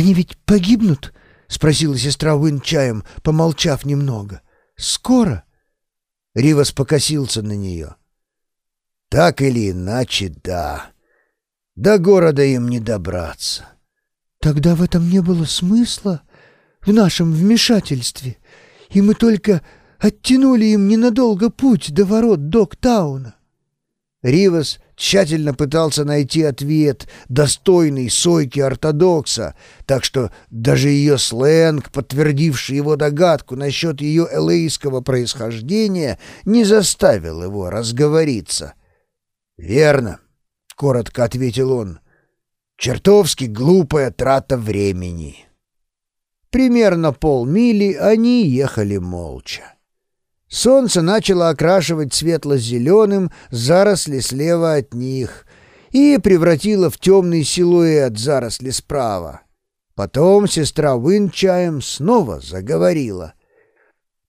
«Они ведь погибнут?» — спросила сестра Уин чаем, помолчав немного. «Скоро?» Ривас покосился на нее. «Так или иначе, да. До города им не добраться». «Тогда в этом не было смысла, в нашем вмешательстве, и мы только оттянули им ненадолго путь до ворот Доктауна». Ривас тщательно пытался найти ответ, достойный сойки ортодокса, так что даже ее сленг, подтвердивший его догадку насчет ее элейского происхождения, не заставил его разговориться. «Верно», — коротко ответил он, — «чертовски глупая трата времени». Примерно полмили они ехали молча. Солнце начало окрашивать светло-зеленым заросли слева от них и превратило в темный силуэт заросли справа. Потом сестра Уинчаем снова заговорила.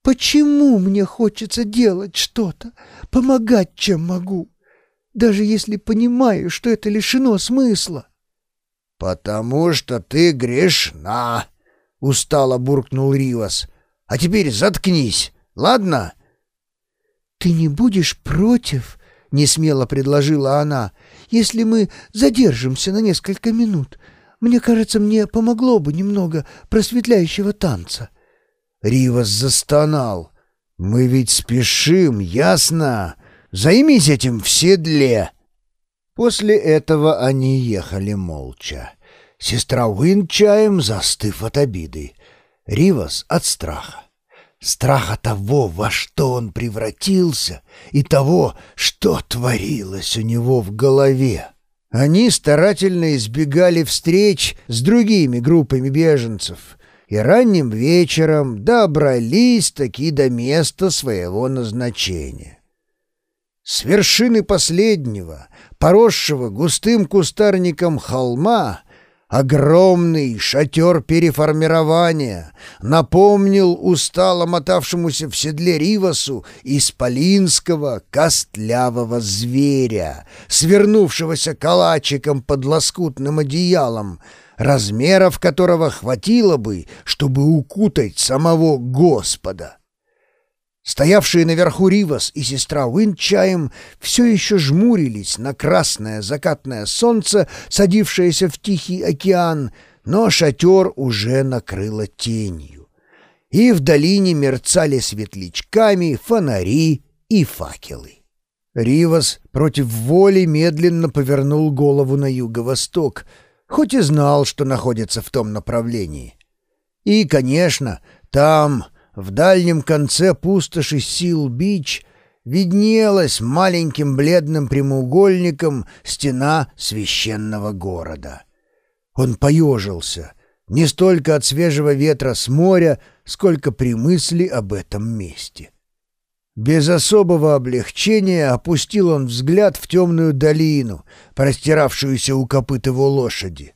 «Почему мне хочется делать что-то, помогать, чем могу, даже если понимаю, что это лишено смысла?» «Потому что ты грешна», — устало буркнул Ривас. «А теперь заткнись». Ладно?» «Ты не будешь против?» — несмело предложила она. «Если мы задержимся на несколько минут, мне кажется, мне помогло бы немного просветляющего танца». Ривас застонал. «Мы ведь спешим, ясно? Займись этим в седле!» После этого они ехали молча. Сестра Уин чаем застыв от обиды. Ривас от страха страха того, во что он превратился, и того, что творилось у него в голове. Они старательно избегали встреч с другими группами беженцев и ранним вечером добрались таки до места своего назначения. С вершины последнего, поросшего густым кустарником холма, Огромный шатер переформирования напомнил устало мотавшемуся в седле Ривасу исполинского костлявого зверя, свернувшегося калачиком под лоскутным одеялом, размеров которого хватило бы, чтобы укутать самого Господа. Стоявшие наверху Ривас и сестра Уинчаем все еще жмурились на красное закатное солнце, садившееся в Тихий океан, но шатер уже накрыло тенью. И в долине мерцали светлячками фонари и факелы. Ривас против воли медленно повернул голову на юго-восток, хоть и знал, что находится в том направлении. И, конечно, там, в дальнем конце пустоши Сил-Бич виднелась маленьким бледным прямоугольником стена священного города. Он поежился, не столько от свежего ветра с моря, сколько при мысли об этом месте. Без особого облегчения опустил он взгляд в темную долину, простиравшуюся у копыт его лошади.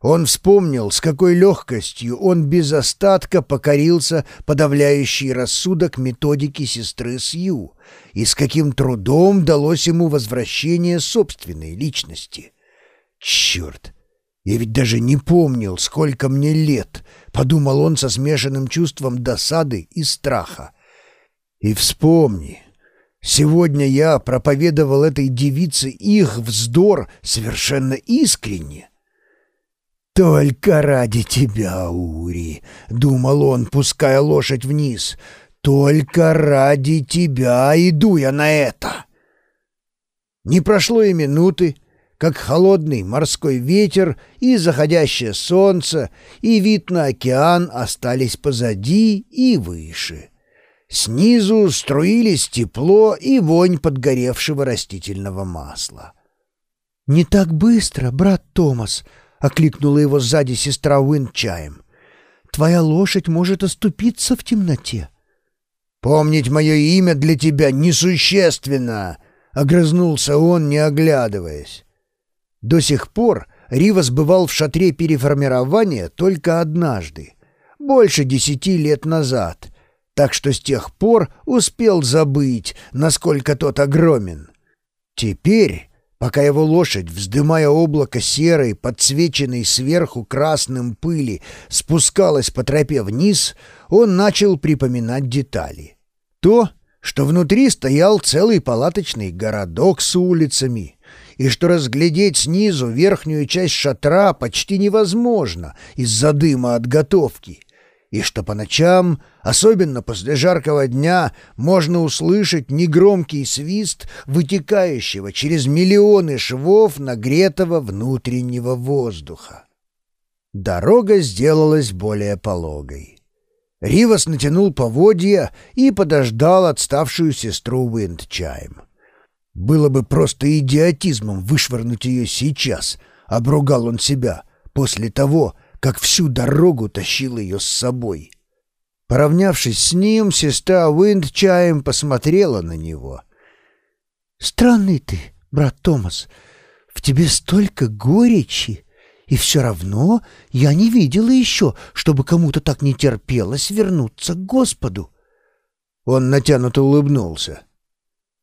Он вспомнил, с какой легкостью он без остатка покорился подавляющий рассудок методики сестры Сью, и с каким трудом далось ему возвращение собственной личности. «Черт! Я ведь даже не помнил, сколько мне лет!» — подумал он со смешанным чувством досады и страха. «И вспомни, сегодня я проповедовал этой девице их вздор совершенно искренне». «Только ради тебя, Ури!» — думал он, пуская лошадь вниз. «Только ради тебя иду я на это!» Не прошло и минуты, как холодный морской ветер и заходящее солнце и вид на океан остались позади и выше. Снизу струились тепло и вонь подгоревшего растительного масла. «Не так быстро, брат Томас!» — окликнула его сзади сестра Уин чаем. «Твоя лошадь может оступиться в темноте». «Помнить мое имя для тебя несущественно!» — огрызнулся он, не оглядываясь. До сих пор Ривас бывал в шатре переформирования только однажды, больше десяти лет назад, так что с тех пор успел забыть, насколько тот огромен. Теперь Пока его лошадь, вздымая облако серой, подсвеченной сверху красным пыли, спускалась по тропе вниз, он начал припоминать детали. То, что внутри стоял целый палаточный городок с улицами, и что разглядеть снизу верхнюю часть шатра почти невозможно из-за дыма от готовки — и что по ночам, особенно после жаркого дня, можно услышать негромкий свист вытекающего через миллионы швов нагретого внутреннего воздуха. Дорога сделалась более пологой. Ривас натянул поводья и подождал отставшую сестру Уиндчайм. Было бы просто идиотизмом вышвырнуть ее сейчас, обругал он себя, после того, как всю дорогу тащил ее с собой. Поравнявшись с ним, сестра Уиндчайм посмотрела на него. «Странный ты, брат Томас, в тебе столько горечи, и все равно я не видела еще, чтобы кому-то так не терпелось вернуться к Господу». Он натянуто улыбнулся.